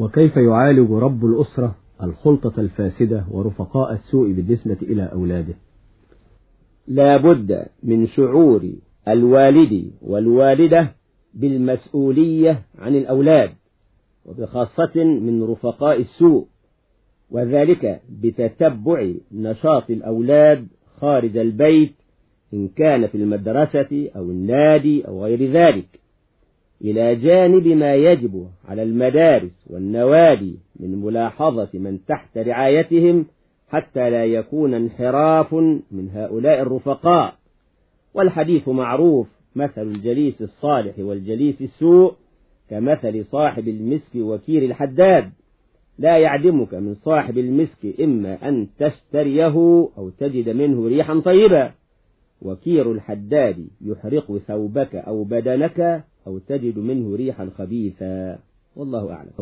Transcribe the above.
وكيف يعالج رب الأسرة الخلطة الفاسدة ورفقاء السوء بالنسبة إلى أولاده؟ لا بد من شعور الوالد والوالدة بالمسؤولية عن الأولاد وبخاصة من رفقاء السوء وذلك بتتبع نشاط الأولاد خارج البيت إن كان في المدرسة أو النادي أو غير ذلك. إلى جانب ما يجب على المدارس والنوادي من ملاحظة من تحت رعايتهم حتى لا يكون انحراف من هؤلاء الرفقاء. والحديث معروف مثل الجليس الصالح والجليس السوء كمثل صاحب المسك وكير الحداد. لا يعدمك من صاحب المسك إما أن تشتريه أو تجد منه ريحا طيبة وكير الحداد يحرق ثوبك أو بدنك أو تجد منه ريحا خبيثا. والله أعلم.